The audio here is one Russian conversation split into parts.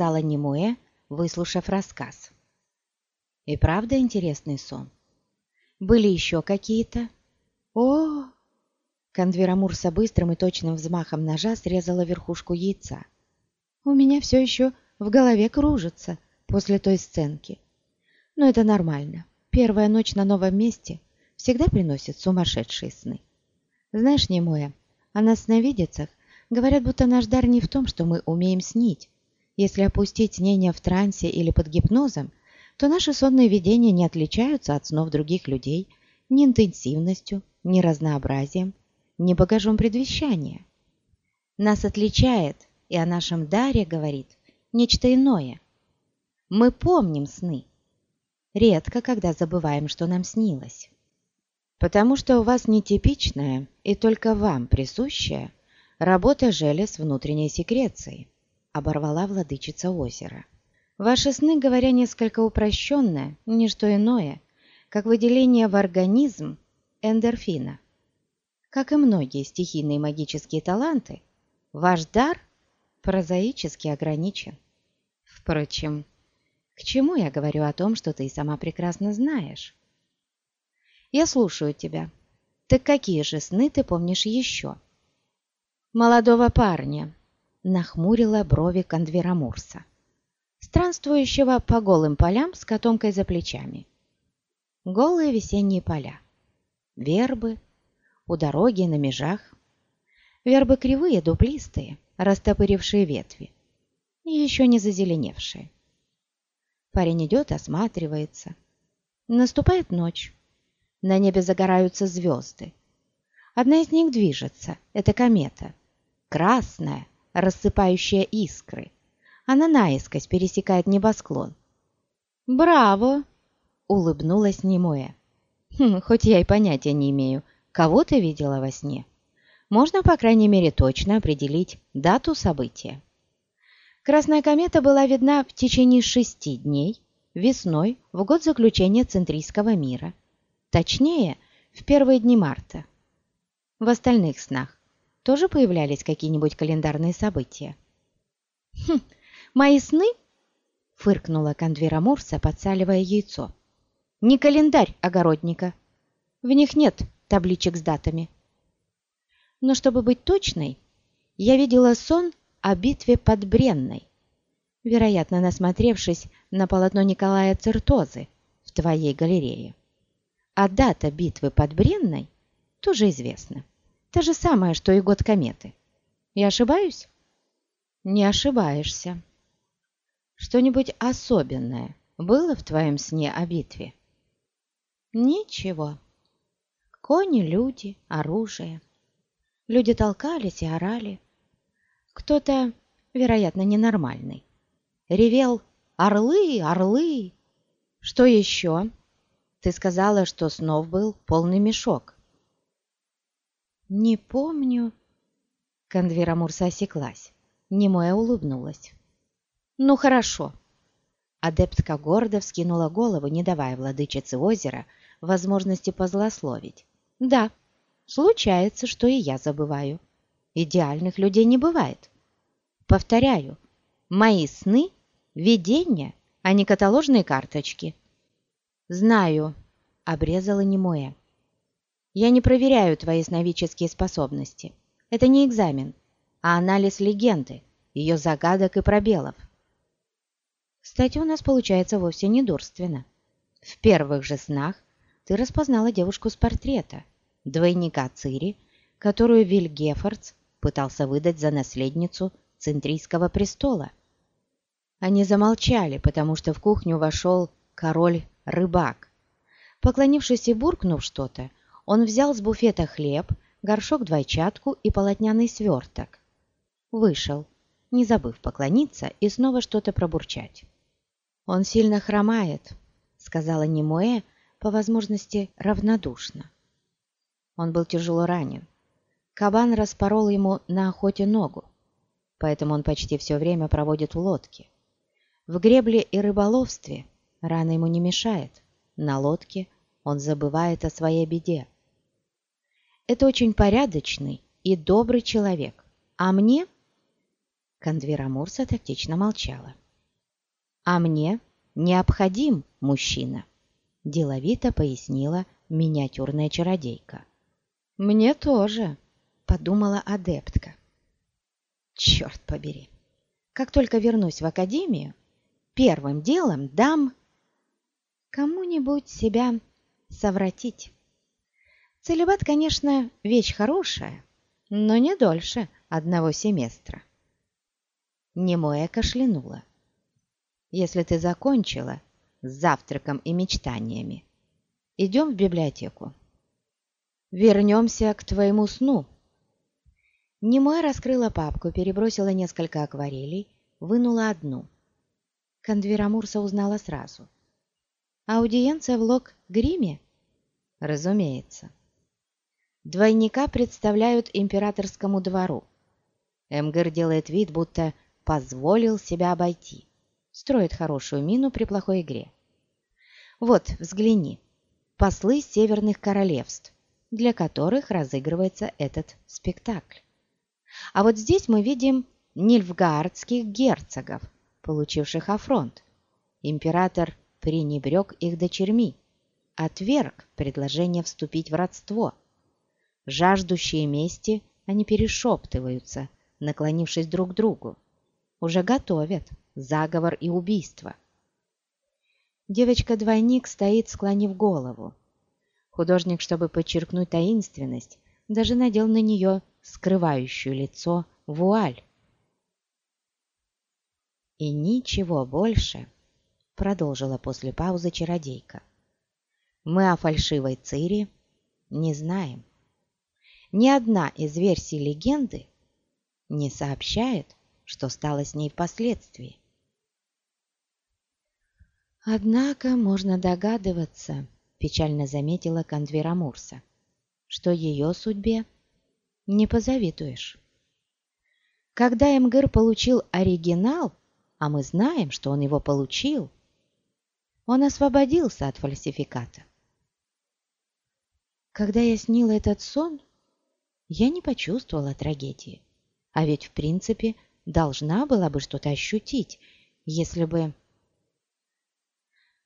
сказала Немуэ, выслушав рассказ. «И правда интересный сон? Были еще какие-то?» «О!» Конверамурса быстрым и точным взмахом ножа срезала верхушку яйца. «У меня все еще в голове кружится после той сценки. Но это нормально. Первая ночь на новом месте всегда приносит сумасшедшие сны. Знаешь, Немоя, о нас сновидицах говорят, будто наш дар не в том, что мы умеем снить. Если опустить снение в трансе или под гипнозом, то наши сонные видения не отличаются от снов других людей ни интенсивностью, ни разнообразием, ни багажом предвещания. Нас отличает, и о нашем даре говорит, нечто иное. Мы помним сны. Редко, когда забываем, что нам снилось. Потому что у вас нетипичная и только вам присущая работа желез внутренней секреции, оборвала владычица озера. Ваши сны, говоря несколько упрощенно, не что иное, как выделение в организм эндорфина. Как и многие стихийные магические таланты, ваш дар прозаически ограничен. Впрочем, к чему я говорю о том, что ты сама прекрасно знаешь? Я слушаю тебя. Так какие же сны ты помнишь еще? Молодого парня, нахмурила брови Кондверамурса, странствующего по голым полям с котомкой за плечами. Голые весенние поля, вербы, у дороги на межах. Вербы кривые, дуплистые, растопырившие ветви, и еще не зазеленевшие. Парень идет, осматривается. Наступает ночь. На небе загораются звезды. Одна из них движется, это комета. Красная, рассыпающая искры. Она наискось пересекает небосклон. «Браво!» — улыбнулась Немоя. «Хм, «Хоть я и понятия не имею, кого ты видела во сне. Можно, по крайней мере, точно определить дату события. Красная комета была видна в течение шести дней, весной, в год заключения Центрийского мира. Точнее, в первые дни марта. В остальных снах тоже появлялись какие-нибудь календарные события. «Хм, мои сны?» — фыркнула Кондвера Мурса, подсаливая яйцо. «Не календарь огородника. В них нет табличек с датами. Но чтобы быть точной, я видела сон о битве под Бренной, вероятно, насмотревшись на полотно Николая Циртозы в твоей галерее. А дата битвы под Бренной тоже известна. Та же самая, что и год кометы. Я ошибаюсь? Не ошибаешься. Что-нибудь особенное было в твоем сне о битве? Ничего. Кони, люди, оружие. Люди толкались и орали. Кто-то, вероятно, ненормальный. Ревел «Орлы! Орлы!» Что еще? Ты сказала, что снов был полный мешок. Не помню. Конвера Мурса осеклась. Немоя улыбнулась. Ну хорошо. Адептка гордо вскинула голову, не давая владычице озера возможности позлословить. Да, случается, что и я забываю. Идеальных людей не бывает. Повторяю, мои сны – видения, а не каталожные карточки. Знаю, обрезала немое. Я не проверяю твои сновидческие способности. Это не экзамен, а анализ легенды, ее загадок и пробелов. Кстати, у нас получается вовсе не дурственно. В первых же снах ты распознала девушку с портрета, двойника Цири, которую Вильгефордс пытался выдать за наследницу Центрийского престола. Они замолчали, потому что в кухню вошел король-рыбак. Поклонившись и буркнув что-то, он взял с буфета хлеб, горшок-двойчатку и полотняный сверток. Вышел, не забыв поклониться и снова что-то пробурчать. «Он сильно хромает», — сказала Немуэ, по возможности равнодушно. Он был тяжело ранен. Кабан распорол ему на охоте ногу, поэтому он почти все время проводит в лодке. В гребле и рыболовстве рана ему не мешает, на лодке он забывает о своей беде. Это очень порядочный и добрый человек, а мне Кондвера Мурса тактично молчала. «А мне необходим мужчина», – деловито пояснила миниатюрная чародейка. «Мне тоже», – подумала адептка. «Черт побери! Как только вернусь в академию, первым делом дам кому-нибудь себя совратить. Целебат, конечно, вещь хорошая, но не дольше одного семестра». Немоя кашлянула. «Если ты закончила с завтраком и мечтаниями, идем в библиотеку. Вернемся к твоему сну». Немоя раскрыла папку, перебросила несколько акварелей, вынула одну. Кондвера Мурса узнала сразу. «Аудиенция в Лок-Гриме?» «Разумеется». Двойника представляют императорскому двору. Эмгер делает вид, будто позволил себя обойти. Строит хорошую мину при плохой игре. Вот, взгляни. Послы северных королевств, для которых разыгрывается этот спектакль. А вот здесь мы видим нильфгаардских герцогов, получивших афронт. Император пренебрег их дочерьми, отверг предложение вступить в родство. Жаждущие мести, они перешептываются, наклонившись друг к другу. Уже готовят заговор и убийство. Девочка-двойник стоит, склонив голову. Художник, чтобы подчеркнуть таинственность, даже надел на нее скрывающую лицо вуаль. И ничего больше, продолжила после паузы чародейка. Мы о фальшивой Цири не знаем. Ни одна из версий легенды не сообщает, что стало с ней впоследствии. Однако можно догадываться, печально заметила Кандвера Мурса, что ее судьбе не позавидуешь. Когда МГР получил оригинал, а мы знаем, что он его получил, он освободился от фальсификата. Когда я снила этот сон, я не почувствовала трагедии. А ведь, в принципе, должна была бы что-то ощутить, если бы...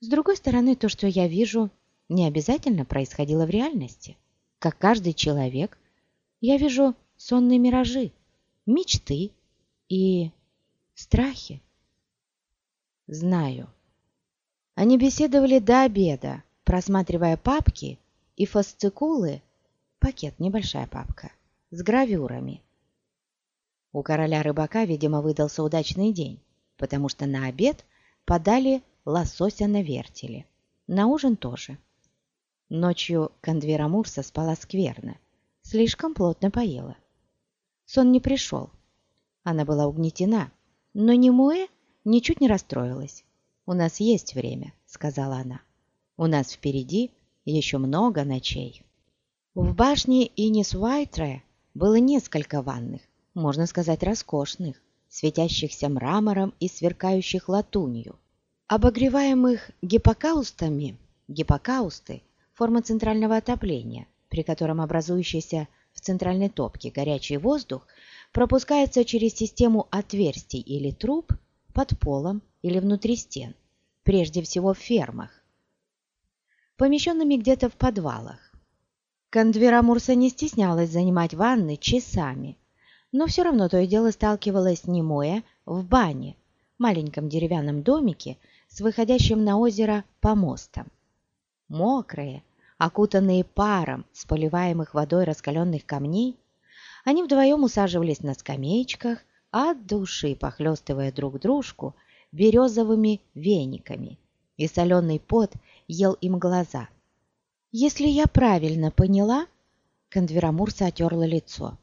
С другой стороны, то, что я вижу, не обязательно происходило в реальности. Как каждый человек, я вижу сонные миражи, мечты и страхи. Знаю. Они беседовали до обеда, просматривая папки и фасцикулы, пакет, небольшая папка, с гравюрами, у короля-рыбака, видимо, выдался удачный день, потому что на обед подали лосося на вертеле. На ужин тоже. Ночью Кондвера Мурса спала скверно, слишком плотно поела. Сон не пришел. Она была угнетена, но Немуэ ничуть не расстроилась. «У нас есть время», — сказала она. «У нас впереди еще много ночей». В башне Инис Уайтре было несколько ванных, можно сказать, роскошных, светящихся мрамором и сверкающих латунью, обогреваемых гиппокаустами. Гиппокаусты – форма центрального отопления, при котором образующийся в центральной топке горячий воздух пропускается через систему отверстий или труб под полом или внутри стен, прежде всего в фермах, помещенными где-то в подвалах. Кондвера Мурса не стеснялась занимать ванны часами – но все равно то и дело сталкивалась с Немоя в бане, маленьком деревянном домике с выходящим на озеро помостом. Мокрые, окутанные паром с поливаемых водой раскаленных камней, они вдвоем усаживались на скамеечках, от души похлестывая друг дружку березовыми вениками, и соленый пот ел им глаза. «Если я правильно поняла...» Кондверамурса отерла лицо.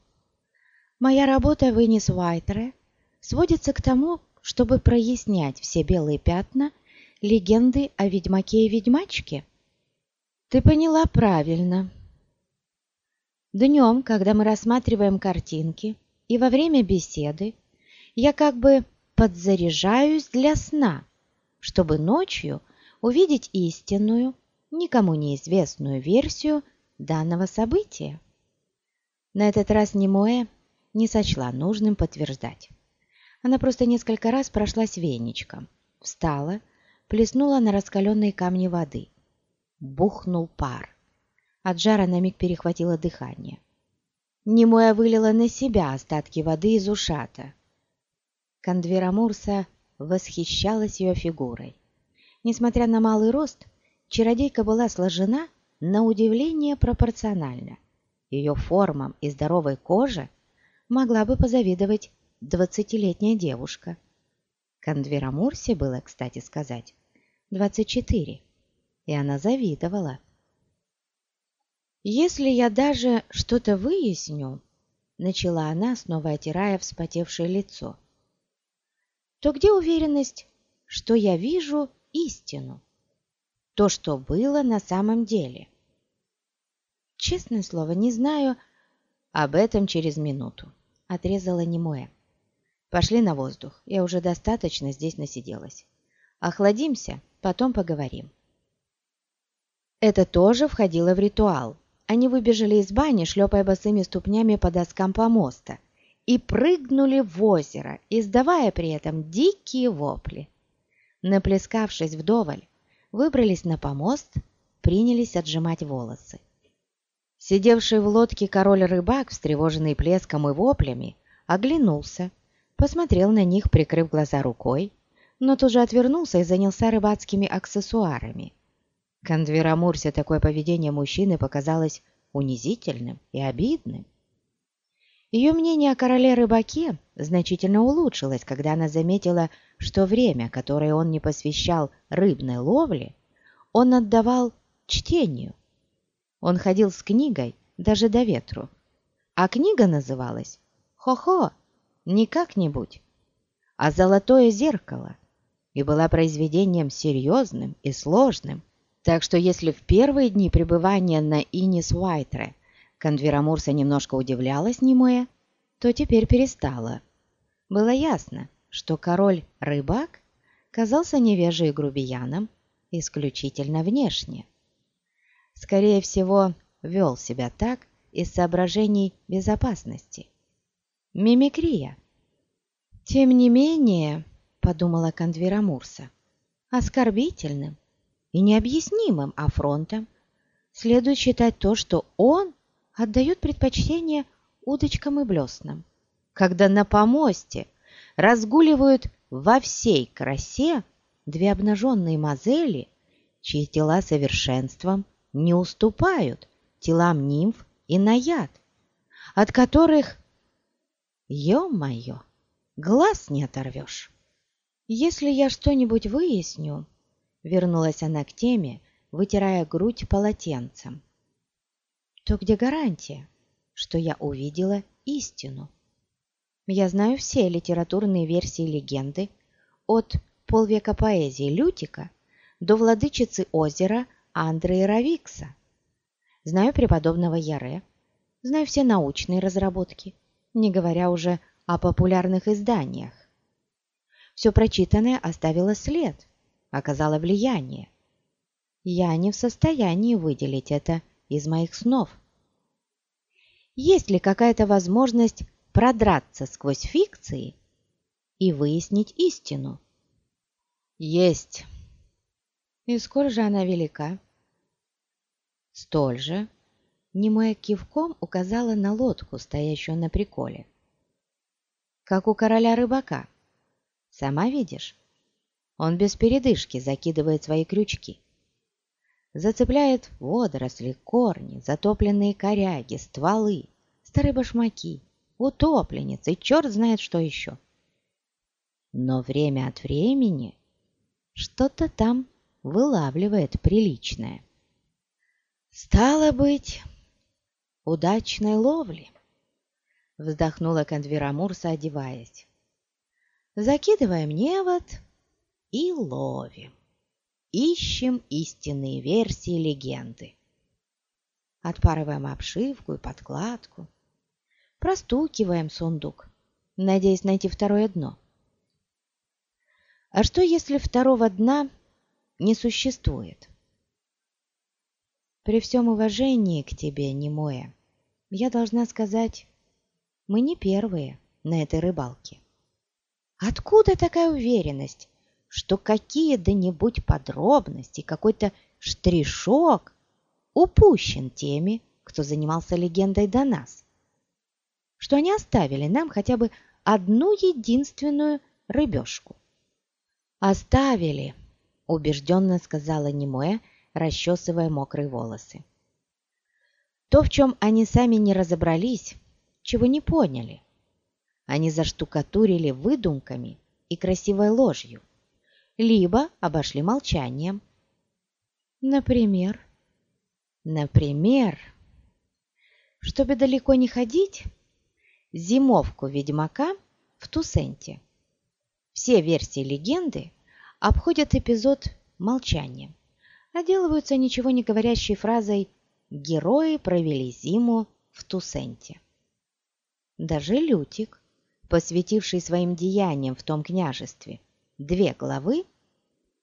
Моя работа в Инис Уайтере сводится к тому, чтобы прояснять все белые пятна легенды о ведьмаке и ведьмачке. Ты поняла правильно. Днем, когда мы рассматриваем картинки, и во время беседы, я как бы подзаряжаюсь для сна, чтобы ночью увидеть истинную, никому неизвестную версию данного события. На этот раз Немоэ не сочла нужным подтверждать. Она просто несколько раз прошлась веничком, встала, плеснула на раскаленные камни воды. Бухнул пар. От жара на миг перехватило дыхание. Немоя вылила на себя остатки воды из ушата. Кандвера Мурса восхищалась ее фигурой. Несмотря на малый рост, чародейка была сложена на удивление пропорционально. Ее формам и здоровой коже могла бы позавидовать двадцатилетняя девушка. Кандвера Мурсе было, кстати сказать, двадцать четыре, и она завидовала. «Если я даже что-то выясню», — начала она, снова отирая вспотевшее лицо, «то где уверенность, что я вижу истину? То, что было на самом деле?» «Честное слово, не знаю об этом через минуту», — отрезала Немоя. «Пошли на воздух, я уже достаточно здесь насиделась. Охладимся, потом поговорим». Это тоже входило в ритуал, они выбежали из бани, шлепая босыми ступнями по доскам помоста, и прыгнули в озеро, издавая при этом дикие вопли. Наплескавшись вдоволь, выбрались на помост, принялись отжимать волосы. Сидевший в лодке король-рыбак, встревоженный плеском и воплями, оглянулся, посмотрел на них, прикрыв глаза рукой, но тут же отвернулся и занялся рыбацкими аксессуарами. Конверамурсе такое поведение мужчины показалось унизительным и обидным. Ее мнение о короле-рыбаке значительно улучшилось, когда она заметила, что время, которое он не посвящал рыбной ловле, он отдавал чтению. Он ходил с книгой даже до ветру. А книга называлась «Хо-хо», не как-нибудь, а «Золотое зеркало» и была произведением серьезным и сложным, так что если в первые дни пребывания на Инис Уайтре Конвера немножко удивлялась немое, то теперь перестала. Было ясно, что король-рыбак казался невежей грубияном исключительно внешне. Скорее всего, вел себя так из соображений безопасности. Мимикрия. Тем не менее, подумала Кондвера Мурса, оскорбительным и необъяснимым афронтом следует считать то, что он отдает предпочтение удочкам и блеснам, когда на помосте разгуливают во всей красе две обнаженные мазели, чьи тела совершенством не уступают телам нимф и наяд, от которых, ё-моё, глаз не оторвешь. Если я что-нибудь выясню, Вернулась она к теме, вытирая грудь полотенцем. То где гарантия, что я увидела истину? Я знаю все литературные версии легенды, от полвека поэзии Лютика до владычицы озера Андрея Равикса. Знаю преподобного Яре, знаю все научные разработки, не говоря уже о популярных изданиях. Все прочитанное оставило след – оказала влияние. Я не в состоянии выделить это из моих снов. Есть ли какая-то возможность продраться сквозь фикции и выяснить истину? Есть. И сколь же она велика? Столь же. Немоя кивком указала на лодку, стоящую на приколе. Как у короля рыбака. Сама видишь? Он без передышки закидывает свои крючки. Зацепляет водоросли, корни, затопленные коряги, стволы, старые башмаки, утопленницы и черт знает что еще. Но время от времени что-то там вылавливает приличное. Стало быть, удачной ловли, вздохнула Кондвера Мурса, одеваясь. Закидываем невод и ловим. Ищем истинные версии легенды. Отпарываем обшивку и подкладку. Простукиваем сундук, надеясь найти второе дно. А что, если второго дна не существует? При всем уважении к тебе, Немоя, я должна сказать, мы не первые на этой рыбалке. Откуда такая уверенность, что какие-то-нибудь подробности, какой-то штришок упущен теми, кто занимался легендой до нас? Что они оставили нам хотя бы одну единственную рыбешку? Оставили, убежденно сказала Немоя, расчесывая мокрые волосы. То, в чем они сами не разобрались, чего не поняли. Они заштукатурили выдумками и красивой ложью, либо обошли молчанием. Например, например, чтобы далеко не ходить, зимовку ведьмака в Тусенте. Все версии легенды обходят эпизод молчанием, отделываются ничего не говорящей фразой «Герои провели зиму в Тусенте». Даже Лютик, посвятивший своим деяниям в том княжестве две главы,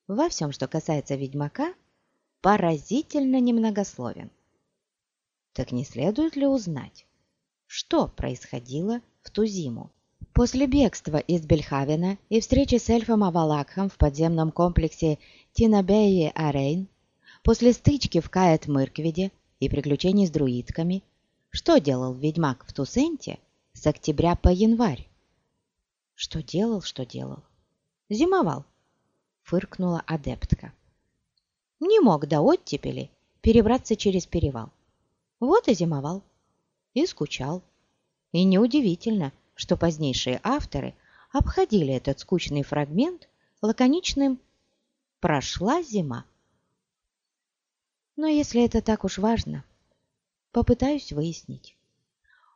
во всем, что касается ведьмака, поразительно немногословен. Так не следует ли узнать, что происходило в ту зиму? После бегства из Бельхавена и встречи с эльфом Авалакхом в подземном комплексе Тинабеи-Арейн, после стычки в Каэт-Мыркведе и приключений с друидками, что делал ведьмак в Тусенте с октября по январь. Что делал, что делал? Зимовал, фыркнула адептка. Не мог до оттепели перебраться через перевал. Вот и зимовал. И скучал. И неудивительно, что позднейшие авторы обходили этот скучный фрагмент лаконичным «прошла зима». Но если это так уж важно, попытаюсь выяснить.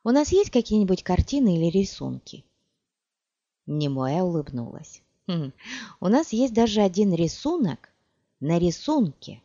У нас есть какие-нибудь картины или рисунки?» Немоя улыбнулась. «Хм, «У нас есть даже один рисунок на рисунке».